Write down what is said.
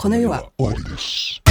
この世は。終わりです。